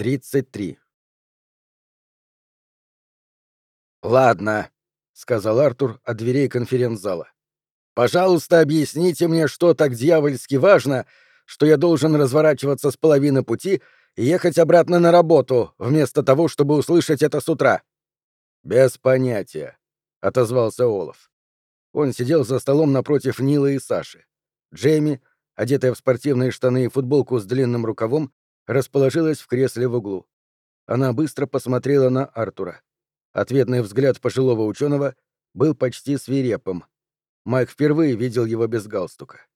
33. «Ладно», — сказал Артур от дверей конференц-зала. «Пожалуйста, объясните мне, что так дьявольски важно, что я должен разворачиваться с половины пути и ехать обратно на работу, вместо того, чтобы услышать это с утра». «Без понятия», — отозвался Олаф. Он сидел за столом напротив Нила и Саши. Джейми, одетая в спортивные штаны и футболку с длинным рукавом, расположилась в кресле в углу. Она быстро посмотрела на Артура. Ответный взгляд пожилого ученого был почти свирепым. Майк впервые видел его без галстука.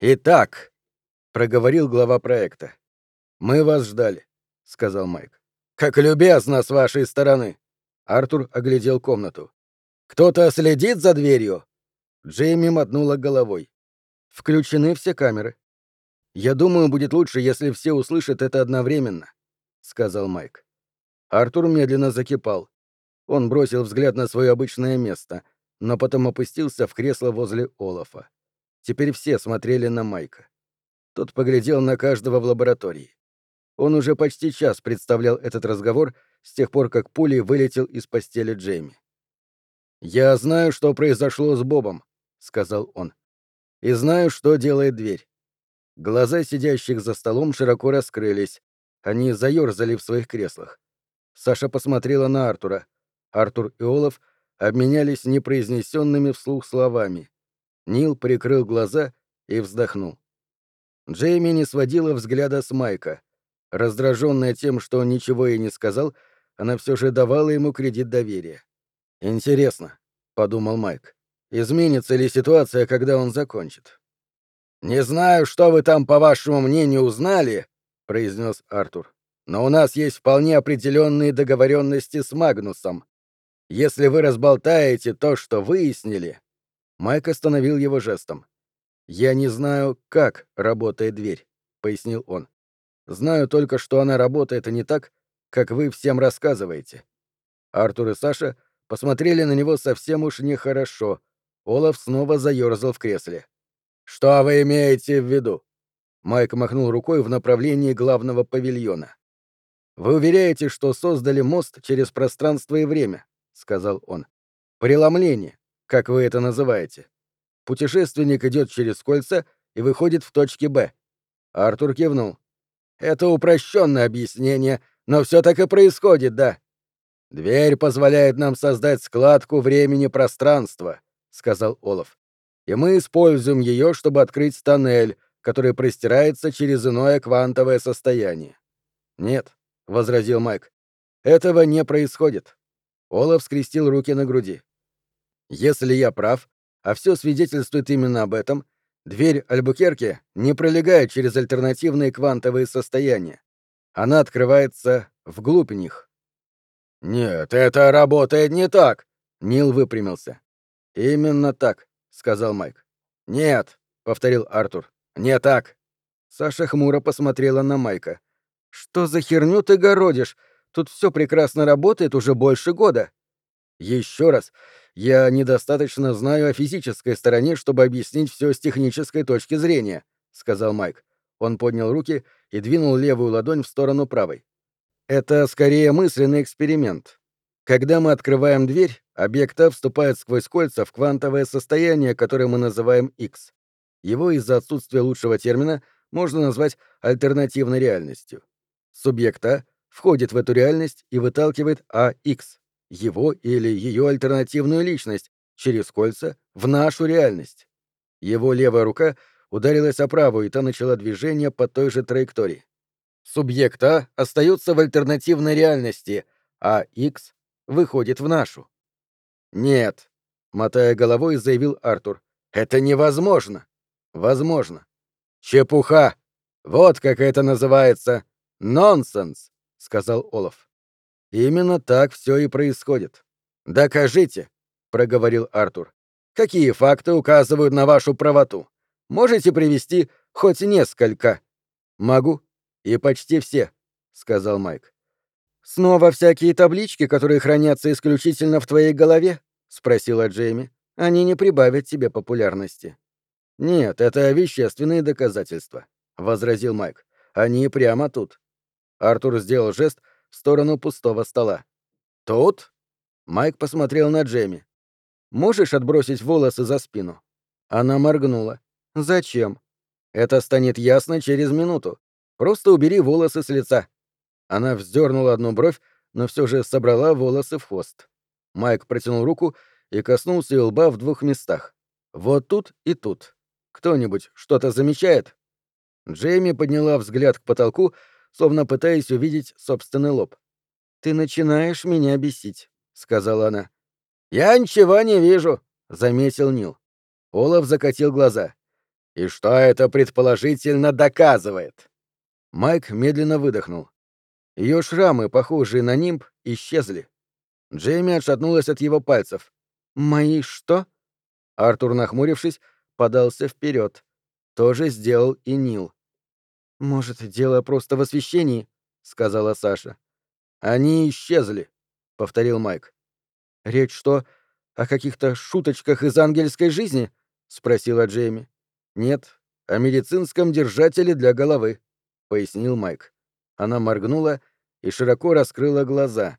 «Итак», — проговорил глава проекта, — «мы вас ждали», — сказал Майк. «Как любезно с вашей стороны!» Артур оглядел комнату. «Кто-то следит за дверью?» Джейми мотнула головой. «Включены все камеры. Я думаю, будет лучше, если все услышат это одновременно», — сказал Майк. Артур медленно закипал. Он бросил взгляд на свое обычное место, но потом опустился в кресло возле Олафа. Теперь все смотрели на Майка. Тот поглядел на каждого в лаборатории. Он уже почти час представлял этот разговор с тех пор, как пулей вылетел из постели Джейми. «Я знаю, что произошло с Бобом», — сказал он. «И знаю, что делает дверь. Глаза сидящих за столом широко раскрылись. Они заерзали в своих креслах. Саша посмотрела на Артура. Артур и Олаф обменялись непроизнесенными вслух словами. Нил прикрыл глаза и вздохнул. Джейми не сводила взгляда с Майка. Раздраженная тем, что он ничего ей не сказал, она все же давала ему кредит доверия. «Интересно», — подумал Майк, — «изменится ли ситуация, когда он закончит?» «Не знаю, что вы там, по вашему мнению, узнали», — произнес Артур. «Но у нас есть вполне определенные договоренности с Магнусом. Если вы разболтаете то, что выяснили...» Майк остановил его жестом. «Я не знаю, как работает дверь», — пояснил он. «Знаю только, что она работает не так, как вы всем рассказываете». Артур и Саша посмотрели на него совсем уж нехорошо. Олаф снова заерзал в кресле. «Что вы имеете в виду?» Майк махнул рукой в направлении главного павильона. «Вы уверяете, что создали мост через пространство и время», — сказал он. «Преломление, как вы это называете. Путешественник идет через кольца и выходит в точке Б». Артур кивнул. «Это упрощенное объяснение, но все так и происходит, да. Дверь позволяет нам создать складку времени-пространства», — сказал Олаф и мы используем ее, чтобы открыть тоннель, который простирается через иное квантовое состояние. Нет, возразил Майк. Этого не происходит. Олаф скрестил руки на груди. Если я прав, а все свидетельствует именно об этом, дверь Альбукерки не пролегает через альтернативные квантовые состояния. Она открывается вглубь них. Нет, это работает не так. Нил выпрямился. Именно так сказал Майк. Нет, повторил Артур. Не так. Саша хмуро посмотрела на Майка. Что за херню ты городишь? Тут все прекрасно работает уже больше года. Еще раз, я недостаточно знаю о физической стороне, чтобы объяснить все с технической точки зрения, сказал Майк. Он поднял руки и двинул левую ладонь в сторону правой. Это скорее мысленный эксперимент. Когда мы открываем дверь, объект А вступает сквозь кольца в квантовое состояние, которое мы называем X. Его из-за отсутствия лучшего термина можно назвать альтернативной реальностью. Субъект А входит в эту реальность и выталкивает АX, его или ее альтернативную личность, через кольца в нашу реальность. Его левая рука ударилась о правую, и та начала движение по той же траектории. Субъект А остается в альтернативной реальности, а X выходит в нашу. Нет, мотая головой, заявил Артур. Это невозможно. Возможно. Чепуха. Вот как это называется. Нонсенс, сказал Олаф. Именно так все и происходит. Докажите, проговорил Артур. Какие факты указывают на вашу правоту? Можете привести хоть несколько? Могу. И почти все, сказал Майк. «Снова всякие таблички, которые хранятся исключительно в твоей голове?» — спросила Джейми. «Они не прибавят тебе популярности». «Нет, это вещественные доказательства», — возразил Майк. «Они прямо тут». Артур сделал жест в сторону пустого стола. «Тут?» Майк посмотрел на Джейми. «Можешь отбросить волосы за спину?» Она моргнула. «Зачем?» «Это станет ясно через минуту. Просто убери волосы с лица». Она вздернула одну бровь, но все же собрала волосы в хвост. Майк протянул руку и коснулся ее лба в двух местах. Вот тут и тут. Кто-нибудь что-то замечает? Джейми подняла взгляд к потолку, словно пытаясь увидеть собственный лоб. «Ты начинаешь меня бесить», — сказала она. «Я ничего не вижу», — заметил Нил. Олаф закатил глаза. «И что это предположительно доказывает?» Майк медленно выдохнул. Ее шрамы, похожие на нимб, исчезли. Джейми отшатнулась от его пальцев. «Мои что?» Артур, нахмурившись, подался вперед. Тоже сделал и Нил. «Может, дело просто в освещении?» — сказала Саша. «Они исчезли», — повторил Майк. «Речь что, о каких-то шуточках из ангельской жизни?» — спросила Джейми. «Нет, о медицинском держателе для головы», — пояснил Майк. Она моргнула и широко раскрыла глаза.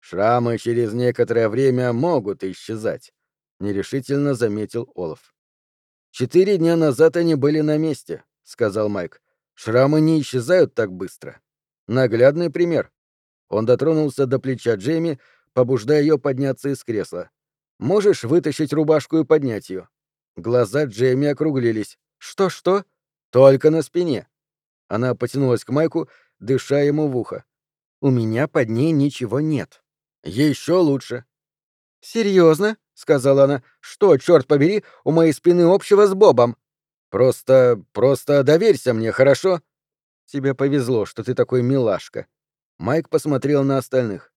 «Шрамы через некоторое время могут исчезать», — нерешительно заметил Олаф. «Четыре дня назад они были на месте», — сказал Майк. «Шрамы не исчезают так быстро. Наглядный пример». Он дотронулся до плеча Джейми, побуждая ее подняться из кресла. «Можешь вытащить рубашку и поднять ее?» Глаза Джейми округлились. «Что-что?» «Только на спине». Она потянулась к Майку, дыша ему в ухо. «У меня под ней ничего нет». Еще лучше. Серьезно? сказала она. Что, черт побери, у моей спины общего с Бобом? Просто, просто доверься мне, хорошо? Тебе повезло, что ты такой милашка. Майк посмотрел на остальных.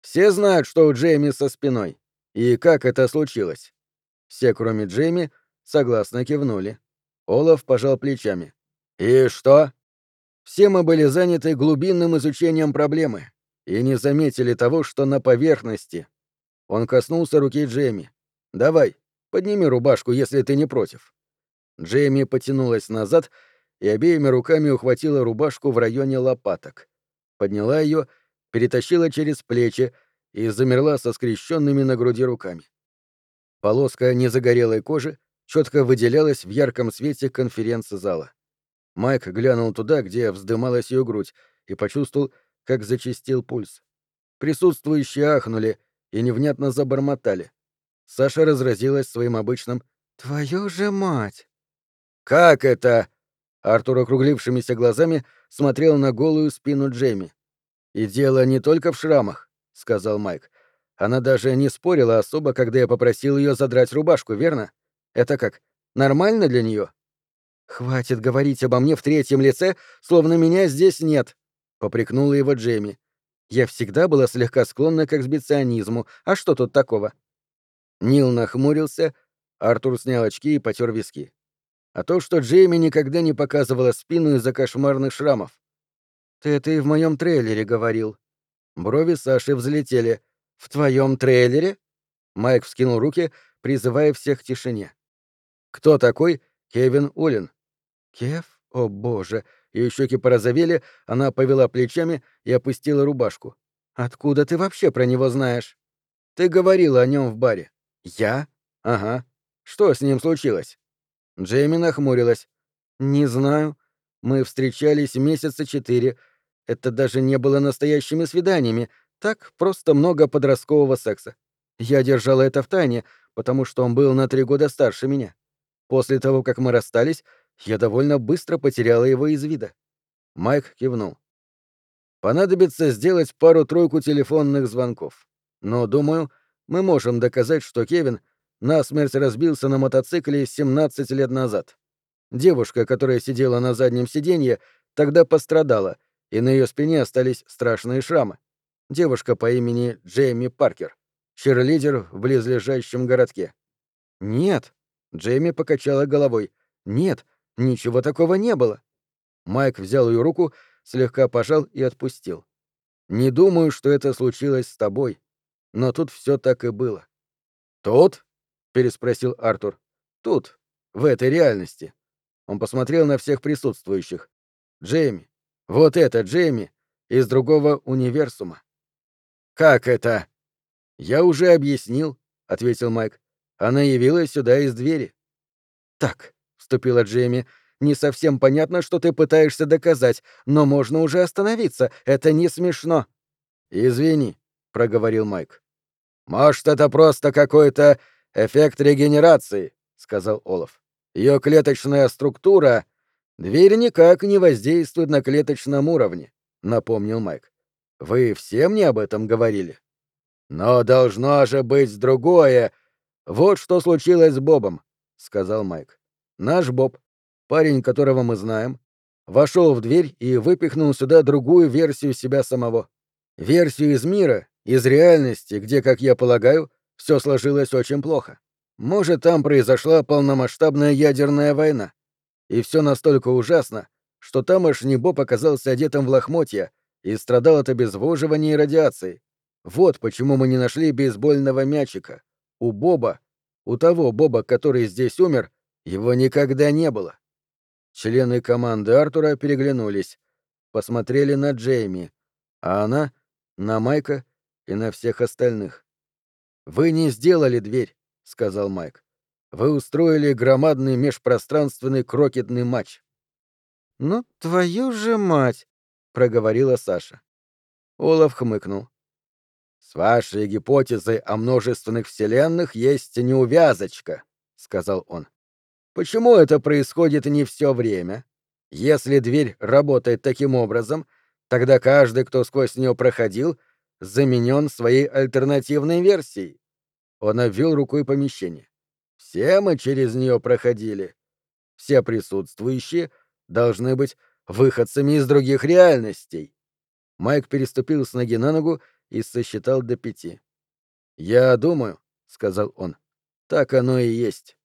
Все знают, что у Джейми со спиной. И как это случилось? Все, кроме Джейми, согласно кивнули. Олаф пожал плечами. «И что?» Все мы были заняты глубинным изучением проблемы и не заметили того, что на поверхности. Он коснулся руки Джейми. «Давай, подними рубашку, если ты не против». Джейми потянулась назад и обеими руками ухватила рубашку в районе лопаток. Подняла ее, перетащила через плечи и замерла со скрещенными на груди руками. Полоска незагорелой кожи четко выделялась в ярком свете конференц-зала. Майк глянул туда, где вздымалась ее грудь, и почувствовал, как зачастил пульс. Присутствующие ахнули и невнятно забормотали. Саша разразилась своим обычным «Твою же мать!» «Как это?» Артур округлившимися глазами смотрел на голую спину Джейми. «И дело не только в шрамах», — сказал Майк. «Она даже не спорила особо, когда я попросил ее задрать рубашку, верно? Это как, нормально для нее? «Хватит говорить обо мне в третьем лице, словно меня здесь нет», попрекнула его Джейми. Я всегда была слегка склонна к эксбиционизму. А что тут такого? Нил нахмурился, Артур снял очки и потер виски. А то, что Джейми никогда не показывала спину из-за кошмарных шрамов. Ты это и в моем трейлере говорил. Брови Саши взлетели. В твоем трейлере? Майк вскинул руки, призывая всех к тишине. Кто такой Кевин Улин? Кев? О боже, ее щеки порозовели, она повела плечами и опустила рубашку. «Откуда ты вообще про него знаешь?» «Ты говорила о нем в баре». «Я?» «Ага. Что с ним случилось?» Джейми нахмурилась. «Не знаю. Мы встречались месяца четыре. Это даже не было настоящими свиданиями. Так, просто много подросткового секса. Я держала это в тайне, потому что он был на три года старше меня. После того, как мы расстались, я довольно быстро потеряла его из вида. Майк кивнул. Понадобится сделать пару-тройку телефонных звонков. Но, думаю, мы можем доказать, что Кевин насмерть разбился на мотоцикле 17 лет назад. Девушка, которая сидела на заднем сиденье, тогда пострадала, и на ее спине остались страшные шрамы. Девушка по имени Джейми Паркер, черлидер в близлежащем городке. «Нет», — Джейми покачала головой, — «нет, Ничего такого не было. Майк взял ее руку, слегка пожал и отпустил. Не думаю, что это случилось с тобой. Но тут все так и было. Тут? переспросил Артур. Тут, в этой реальности. Он посмотрел на всех присутствующих. Джейми, Вот это Джейми из другого универсума. Как это? Я уже объяснил, ответил Майк. Она явилась сюда из двери. Так, вступила Джейми, не совсем понятно, что ты пытаешься доказать, но можно уже остановиться. Это не смешно. Извини, проговорил Майк. Может, это просто какой-то эффект регенерации, сказал Олаф. Ее клеточная структура Дверь никак не воздействует на клеточном уровне, напомнил Майк. Вы все мне об этом говорили. Но должно же быть другое. Вот что случилось с Бобом, сказал Майк. Наш Боб, парень, которого мы знаем, вошел в дверь и выпихнул сюда другую версию себя самого. Версию из мира, из реальности, где, как я полагаю, все сложилось очень плохо. Может, там произошла полномасштабная ядерная война. И все настолько ужасно, что тамошний Боб оказался одетым в лохмотья и страдал от обезвоживания и радиации. Вот почему мы не нашли бейсбольного мячика. У Боба, у того Боба, который здесь умер, его никогда не было. Члены команды Артура переглянулись, посмотрели на Джейми, а она — на Майка и на всех остальных. «Вы не сделали дверь», — сказал Майк. Вы устроили громадный межпространственный крокетный матч. Ну, твою же мать, проговорила Саша. Олаф хмыкнул. С вашей гипотезой о множественных вселенных есть неувязочка, сказал он. Почему это происходит не все время? Если дверь работает таким образом, тогда каждый, кто сквозь нее проходил, заменен своей альтернативной версией. Он обвел рукой помещение. Все мы через нее проходили. Все присутствующие должны быть выходцами из других реальностей. Майк переступил с ноги на ногу и сосчитал до пяти. «Я думаю», — сказал он, — «так оно и есть».